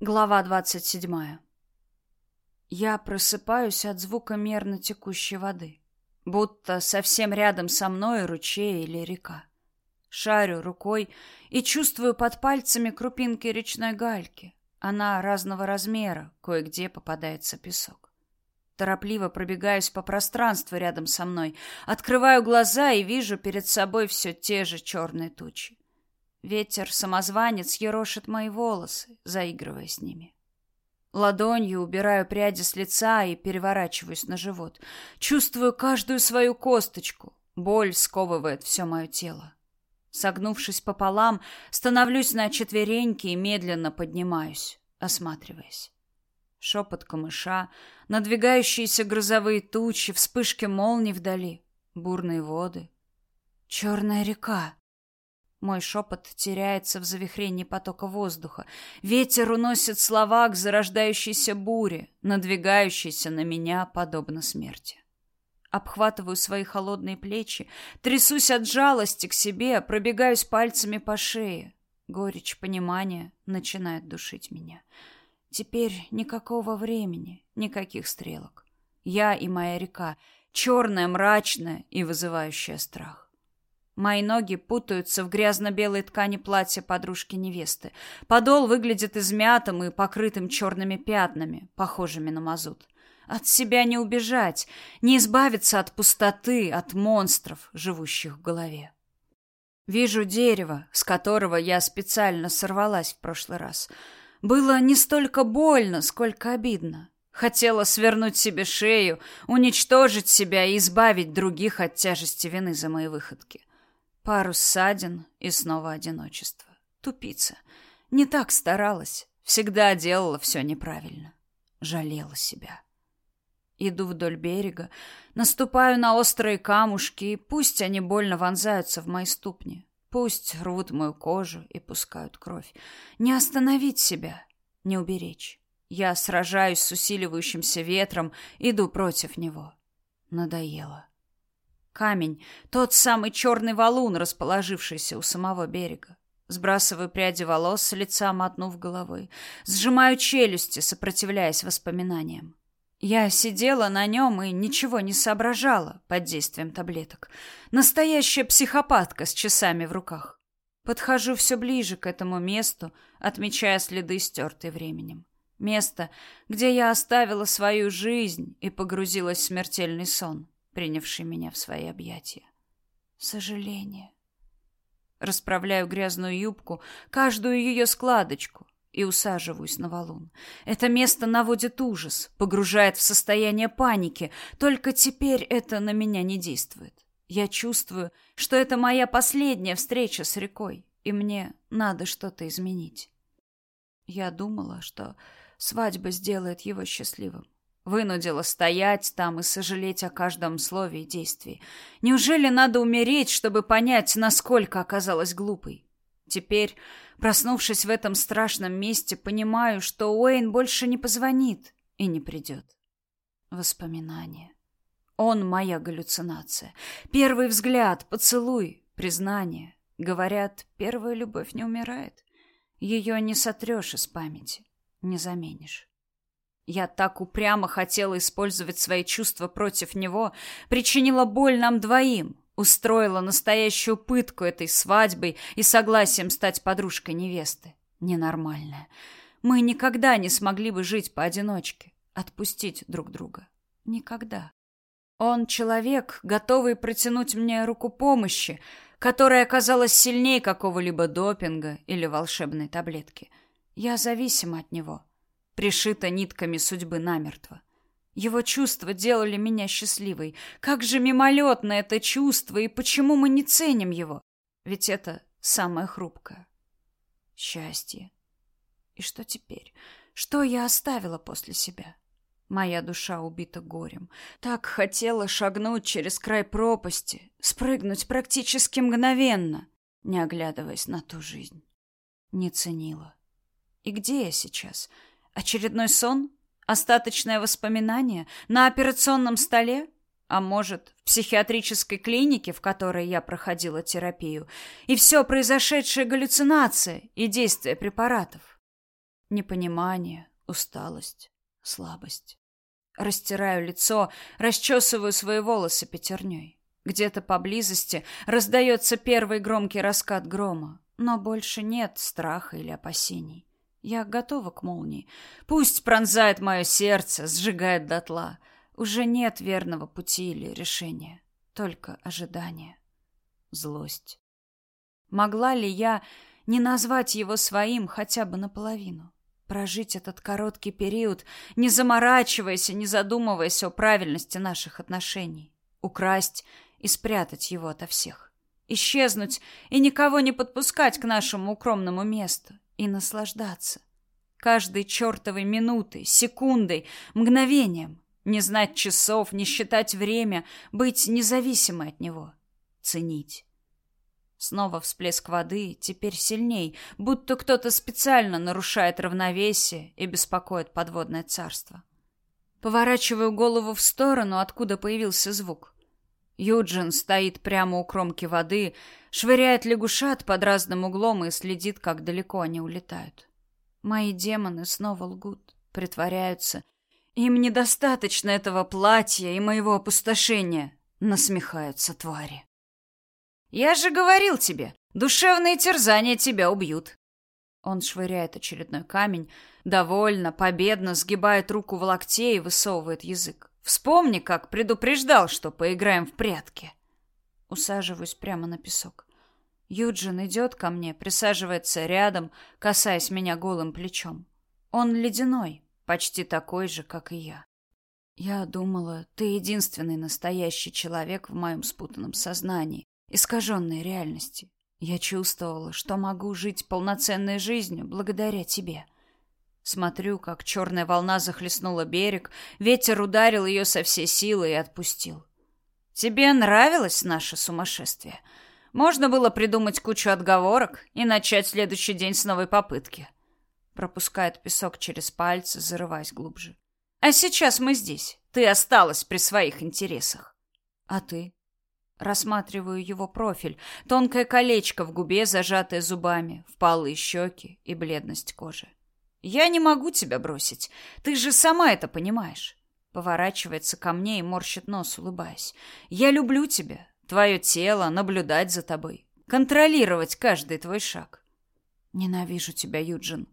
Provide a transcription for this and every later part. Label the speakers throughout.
Speaker 1: Глава двадцать седьмая. Я просыпаюсь от звука мерно текущей воды, будто совсем рядом со мной ручей или река. Шарю рукой и чувствую под пальцами крупинки речной гальки. Она разного размера, кое-где попадается песок. Торопливо пробегаюсь по пространству рядом со мной, открываю глаза и вижу перед собой все те же черные тучи. Ветер-самозванец ерошит мои волосы, заигрывая с ними. Ладонью убираю пряди с лица и переворачиваюсь на живот. Чувствую каждую свою косточку. Боль сковывает все мое тело. Согнувшись пополам, становлюсь на четвереньки и медленно поднимаюсь, осматриваясь. Шепот камыша, надвигающиеся грозовые тучи, вспышки молний вдали, бурные воды. Черная река. Мой шепот теряется в завихрении потока воздуха. Ветер уносит слова к зарождающейся буре, надвигающейся на меня подобно смерти. Обхватываю свои холодные плечи, трясусь от жалости к себе, пробегаюсь пальцами по шее. Горечь понимания начинает душить меня. Теперь никакого времени, никаких стрелок. Я и моя река, черная, мрачная и вызывающая страх. Мои ноги путаются в грязно-белой ткани платья подружки-невесты. Подол выглядит измятым и покрытым черными пятнами, похожими на мазут. От себя не убежать, не избавиться от пустоты, от монстров, живущих в голове. Вижу дерево, с которого я специально сорвалась в прошлый раз. Было не столько больно, сколько обидно. Хотела свернуть себе шею, уничтожить себя и избавить других от тяжести вины за мои выходки. Пару ссадин и снова одиночество. Тупица. Не так старалась. Всегда делала все неправильно. Жалела себя. Иду вдоль берега, наступаю на острые камушки, и пусть они больно вонзаются в мои ступни. Пусть рвут мою кожу и пускают кровь. Не остановить себя, не уберечь. Я сражаюсь с усиливающимся ветром, иду против него. Надоело. Камень, тот самый черный валун, расположившийся у самого берега. Сбрасываю пряди волос с лица, мотнув головой. Сжимаю челюсти, сопротивляясь воспоминаниям. Я сидела на нем и ничего не соображала под действием таблеток. Настоящая психопатка с часами в руках. Подхожу все ближе к этому месту, отмечая следы, стертые временем. Место, где я оставила свою жизнь и погрузилась в смертельный сон принявший меня в свои объятия. Сожаление. Расправляю грязную юбку, каждую ее складочку, и усаживаюсь на валун. Это место наводит ужас, погружает в состояние паники, только теперь это на меня не действует. Я чувствую, что это моя последняя встреча с рекой, и мне надо что-то изменить. Я думала, что свадьба сделает его счастливым. Вынудила стоять там и сожалеть о каждом слове и действии. Неужели надо умереть, чтобы понять, насколько оказалась глупой? Теперь, проснувшись в этом страшном месте, понимаю, что Уэйн больше не позвонит и не придет. Воспоминания. Он моя галлюцинация. Первый взгляд, поцелуй, признание. Говорят, первая любовь не умирает. Ее не сотрешь из памяти, не заменишь. Я так упрямо хотела использовать свои чувства против него, причинила боль нам двоим, устроила настоящую пытку этой свадьбой и согласием стать подружкой невесты. Ненормальная. Мы никогда не смогли бы жить поодиночке, отпустить друг друга. Никогда. Он человек, готовый протянуть мне руку помощи, которая оказалась сильнее какого-либо допинга или волшебной таблетки. Я зависима от него пришита нитками судьбы намертво. Его чувства делали меня счастливой. Как же мимолетно это чувство, и почему мы не ценим его? Ведь это самое хрупкое. Счастье. И что теперь? Что я оставила после себя? Моя душа убита горем. Так хотела шагнуть через край пропасти, спрыгнуть практически мгновенно, не оглядываясь на ту жизнь. Не ценила. И где я сейчас? — Очередной сон? Остаточное воспоминание? На операционном столе? А может, в психиатрической клинике, в которой я проходила терапию? И все произошедшее галлюцинация и действие препаратов? Непонимание, усталость, слабость. Растираю лицо, расчесываю свои волосы пятерней. Где-то поблизости раздается первый громкий раскат грома, но больше нет страха или опасений. Я готова к молнии. Пусть пронзает мое сердце, сжигает дотла. Уже нет верного пути или решения, только ожидание, злость. Могла ли я не назвать его своим хотя бы наполовину? Прожить этот короткий период, не заморачиваясь и не задумываясь о правильности наших отношений. Украсть и спрятать его ото всех. Исчезнуть и никого не подпускать к нашему укромному месту. И наслаждаться. Каждой чертовой минутой, секундой, мгновением. Не знать часов, не считать время, быть независимой от него. Ценить. Снова всплеск воды, теперь сильней, будто кто-то специально нарушает равновесие и беспокоит подводное царство. Поворачиваю голову в сторону, откуда появился звук. Юджин стоит прямо у кромки воды, швыряет лягушат под разным углом и следит, как далеко они улетают. Мои демоны снова лгут, притворяются. Им недостаточно этого платья и моего опустошения, насмехаются твари. Я же говорил тебе, душевные терзания тебя убьют. Он швыряет очередной камень, довольно, победно сгибает руку в локте и высовывает язык. Вспомни, как предупреждал, что поиграем в прятки. Усаживаюсь прямо на песок. Юджин идет ко мне, присаживается рядом, касаясь меня голым плечом. Он ледяной, почти такой же, как и я. Я думала, ты единственный настоящий человек в моем спутанном сознании, искаженной реальности. Я чувствовала, что могу жить полноценной жизнью благодаря тебе. Смотрю, как черная волна захлестнула берег, ветер ударил ее со всей силы и отпустил. Тебе нравилось наше сумасшествие? Можно было придумать кучу отговорок и начать следующий день с новой попытки. Пропускает песок через пальцы, зарываясь глубже. А сейчас мы здесь. Ты осталась при своих интересах. А ты? Рассматриваю его профиль. Тонкое колечко в губе, зажатое зубами, впалые щеки и бледность кожи. «Я не могу тебя бросить. Ты же сама это понимаешь». Поворачивается ко мне и морщит нос, улыбаясь. «Я люблю тебя. Твое тело, наблюдать за тобой. Контролировать каждый твой шаг». «Ненавижу тебя, Юджин».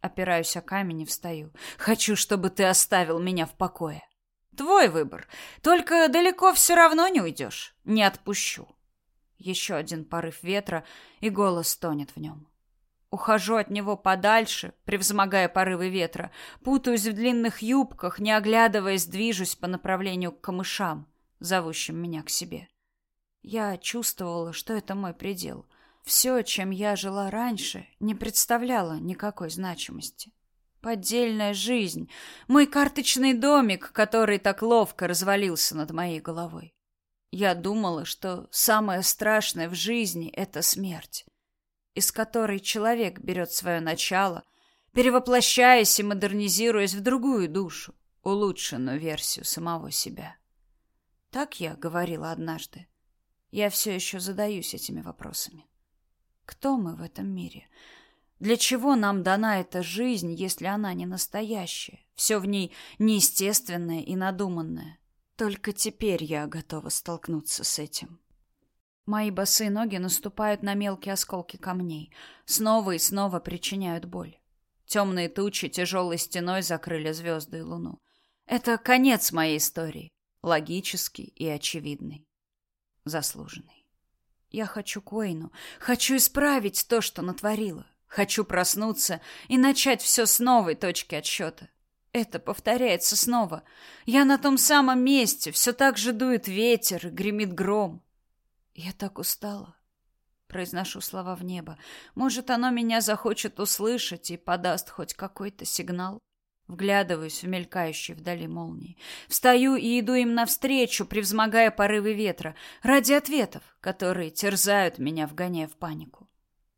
Speaker 1: Опираюсь о камень и встаю. «Хочу, чтобы ты оставил меня в покое». Твой выбор. Только далеко все равно не уйдешь. Не отпущу. Еще один порыв ветра, и голос тонет в нем. Ухожу от него подальше, превзмогая порывы ветра, путаюсь в длинных юбках, не оглядываясь, движусь по направлению к камышам, зовущим меня к себе. Я чувствовала, что это мой предел. Все, чем я жила раньше, не представляло никакой значимости. Поддельная жизнь. Мой карточный домик, который так ловко развалился над моей головой. Я думала, что самое страшное в жизни — это смерть, из которой человек берет свое начало, перевоплощаясь и модернизируясь в другую душу, улучшенную версию самого себя. Так я говорила однажды. Я все еще задаюсь этими вопросами. Кто мы в этом мире? — для чего нам дана эта жизнь, если она не настоящая? Все в ней неестественное и надуманное. Только теперь я готова столкнуться с этим. Мои босые ноги наступают на мелкие осколки камней, снова и снова причиняют боль. Темные тучи тяжелой стеной закрыли звезды и луну. Это конец моей истории, логический и очевидный, заслуженный. Я хочу Коину, хочу исправить то, что натворила. Хочу проснуться и начать все с новой точки отсчета. Это повторяется снова. Я на том самом месте, все так же дует ветер гремит гром. Я так устала. Произношу слова в небо. Может, оно меня захочет услышать и подаст хоть какой-то сигнал. Вглядываюсь в мелькающие вдали молнии. Встаю и иду им навстречу, превзмогая порывы ветра, ради ответов, которые терзают меня, вгоняя в панику.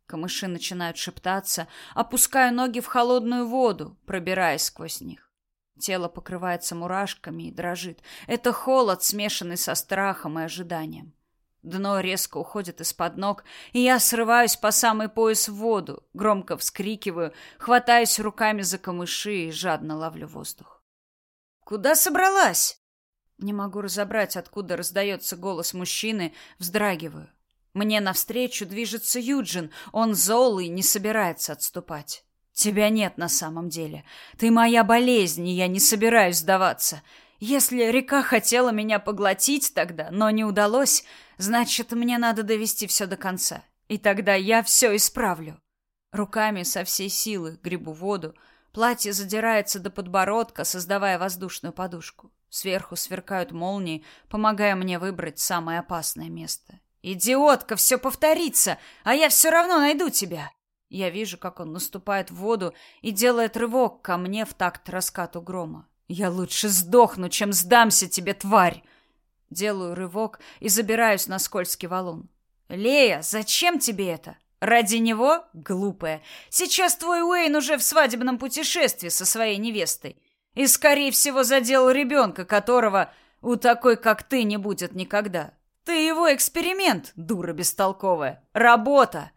Speaker 1: Камыши начинают шептаться, опускаю ноги в холодную воду, пробираясь сквозь них. Тело покрывается мурашками и дрожит. Это холод, смешанный со страхом и ожиданием. Дно резко уходит из-под ног, и я срываюсь по самый пояс в воду, громко вскрикиваю, хватаюсь руками за камыши и жадно ловлю воздух. «Куда собралась?» Не могу разобрать, откуда раздается голос мужчины, вздрагиваю. Мне навстречу движется Юджин, он зол и не собирается отступать. «Тебя нет на самом деле. Ты моя болезнь, и я не собираюсь сдаваться. Если река хотела меня поглотить тогда, но не удалось, значит, мне надо довести все до конца. И тогда я все исправлю. Руками со всей силы гребу воду. Платье задирается до подбородка, создавая воздушную подушку. Сверху сверкают молнии, помогая мне выбрать самое опасное место. «Идиотка, все повторится, а я все равно найду тебя!» Я вижу, как он наступает в воду и делает рывок ко мне в такт раскату грома. Я лучше сдохну, чем сдамся тебе, тварь. Делаю рывок и забираюсь на скользкий валун. Лея, зачем тебе это? Ради него? Глупая. Сейчас твой Уэйн уже в свадебном путешествии со своей невестой. И, скорее всего, задел ребенка, которого у такой, как ты, не будет никогда. Ты его эксперимент, дура бестолковая. Работа.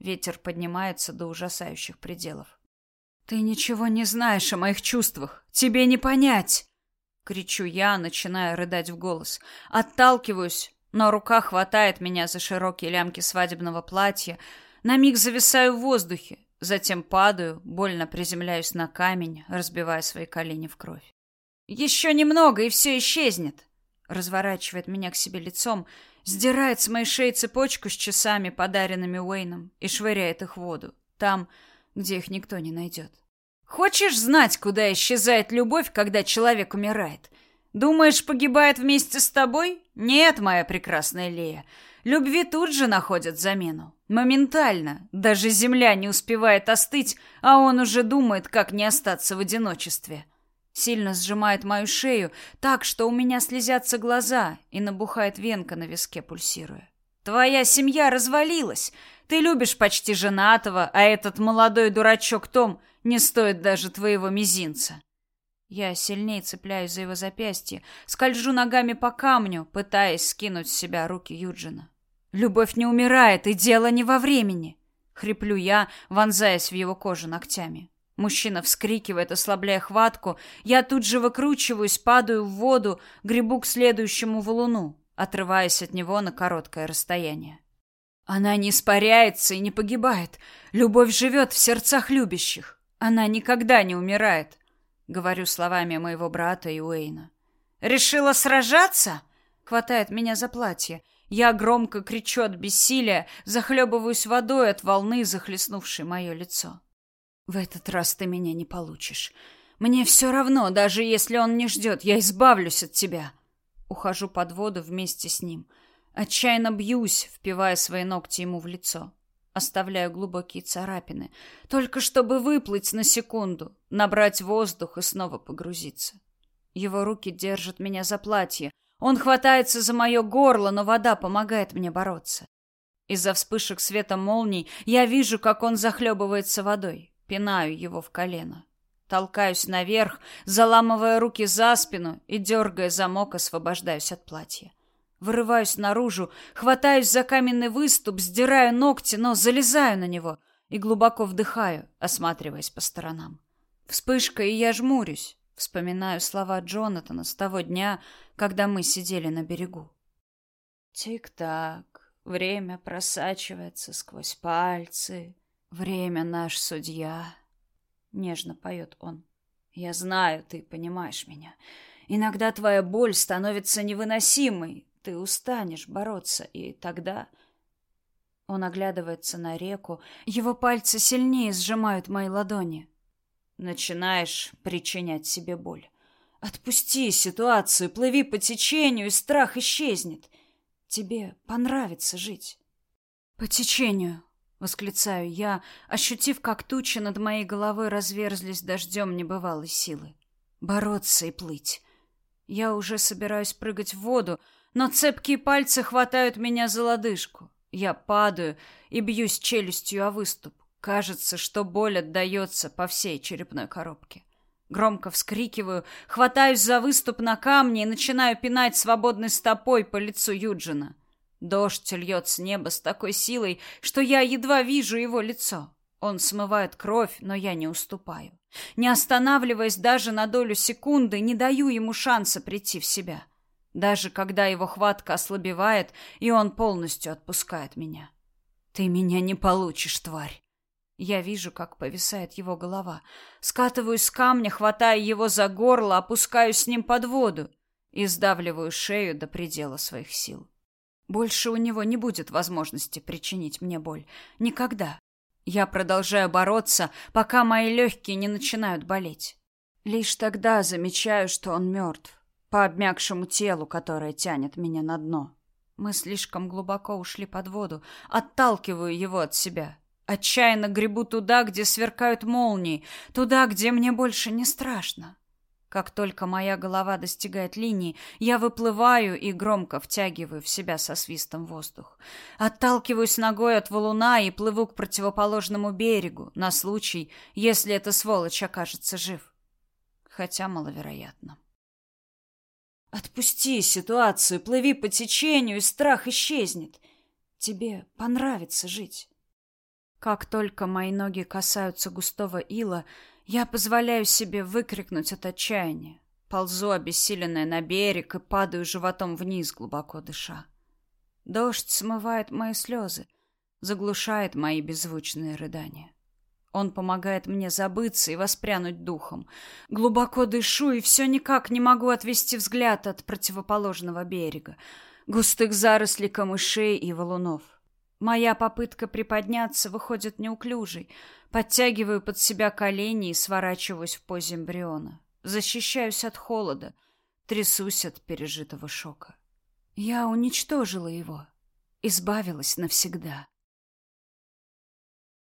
Speaker 1: Ветер поднимается до ужасающих пределов. Ты ничего не знаешь о моих чувствах. Тебе не понять. Кричу я, начиная рыдать в голос. Отталкиваюсь, но рука хватает меня за широкие лямки свадебного платья. На миг зависаю в воздухе, затем падаю, больно приземляюсь на камень, разбивая свои колени в кровь. Еще немного, и все исчезнет. Разворачивает меня к себе лицом, сдирает с моей шеи цепочку с часами, подаренными Уэйном, и швыряет их в воду. Там где их никто не найдет. Хочешь знать, куда исчезает любовь, когда человек умирает? Думаешь, погибает вместе с тобой? Нет, моя прекрасная Лея. Любви тут же находят замену. Моментально. Даже земля не успевает остыть, а он уже думает, как не остаться в одиночестве. Сильно сжимает мою шею, так что у меня слезятся глаза и набухает венка на виске, пульсируя. Твоя семья развалилась. Ты любишь почти женатого, а этот молодой дурачок Том не стоит даже твоего мизинца. Я сильнее цепляюсь за его запястье, скольжу ногами по камню, пытаясь скинуть с себя руки Юджина. Любовь не умирает, и дело не во времени, хриплю я, вонзаясь в его кожу ногтями. Мужчина вскрикивает, ослабляя хватку. Я тут же выкручиваюсь, падаю в воду, гребу к следующему валуну, отрываясь от него на короткое расстояние. Она не испаряется и не погибает. Любовь живет в сердцах любящих. Она никогда не умирает, говорю словами моего брата и Уэйна. Решила сражаться? Хватает меня за платье. Я громко кричу от бессилия, захлебываюсь водой от волны, захлестнувшей мое лицо. В этот раз ты меня не получишь. Мне все равно, даже если он не ждет, я избавлюсь от тебя. Ухожу под воду вместе с ним. Отчаянно бьюсь, впивая свои ногти ему в лицо. Оставляю глубокие царапины, только чтобы выплыть на секунду, набрать воздух и снова погрузиться. Его руки держат меня за платье. Он хватается за мое горло, но вода помогает мне бороться. Из-за вспышек света молний я вижу, как он захлебывается водой. Пинаю его в колено. Толкаюсь наверх, заламывая руки за спину и, дергая замок, освобождаюсь от платья. Вырываюсь наружу, хватаюсь за каменный выступ, сдираю ногти, но залезаю на него и глубоко вдыхаю, осматриваясь по сторонам. Вспышка, и я жмурюсь. Вспоминаю слова Джонатана с того дня, когда мы сидели на берегу. Тик-так, время просачивается сквозь пальцы. Время наш судья. Нежно поет он. Я знаю, ты понимаешь меня. Иногда твоя боль становится невыносимой, ты устанешь бороться, и тогда... Он оглядывается на реку. Его пальцы сильнее сжимают мои ладони. Начинаешь причинять себе боль. Отпусти ситуацию, плыви по течению, и страх исчезнет. Тебе понравится жить. По течению, восклицаю я, ощутив, как тучи над моей головой разверзлись дождем небывалой силы. Бороться и плыть. Я уже собираюсь прыгать в воду, но цепкие пальцы хватают меня за лодыжку. Я падаю и бьюсь челюстью о выступ. Кажется, что боль отдается по всей черепной коробке. Громко вскрикиваю, хватаюсь за выступ на камне и начинаю пинать свободной стопой по лицу Юджина. Дождь льет с неба с такой силой, что я едва вижу его лицо. Он смывает кровь, но я не уступаю. Не останавливаясь даже на долю секунды, не даю ему шанса прийти в себя. Даже когда его хватка ослабевает, и он полностью отпускает меня. Ты меня не получишь, тварь. Я вижу, как повисает его голова. Скатываюсь с камня, хватаю его за горло, опускаюсь с ним под воду и сдавливаю шею до предела своих сил. Больше у него не будет возможности причинить мне боль. Никогда. Я продолжаю бороться, пока мои легкие не начинают болеть. Лишь тогда замечаю, что он мертв, по обмякшему телу, которое тянет меня на дно. Мы слишком глубоко ушли под воду, отталкиваю его от себя. Отчаянно гребу туда, где сверкают молнии, туда, где мне больше не страшно. Как только моя голова достигает линии, я выплываю и громко втягиваю в себя со свистом воздух. Отталкиваюсь ногой от валуна и плыву к противоположному берегу, на случай, если эта сволочь окажется жив. Хотя маловероятно. Отпусти ситуацию, плыви по течению, и страх исчезнет. Тебе понравится жить. Как только мои ноги касаются густого ила, я позволяю себе выкрикнуть от отчаяния. Ползу обессиленная на берег и падаю животом вниз, глубоко дыша. Дождь смывает мои слезы, заглушает мои беззвучные рыдания. Он помогает мне забыться и воспрянуть духом. Глубоко дышу и все никак не могу отвести взгляд от противоположного берега, густых зарослей камышей и валунов. Моя попытка приподняться выходит неуклюжей. Подтягиваю под себя колени и сворачиваюсь в позе эмбриона. Защищаюсь от холода, трясусь от пережитого шока. Я уничтожила его, избавилась навсегда.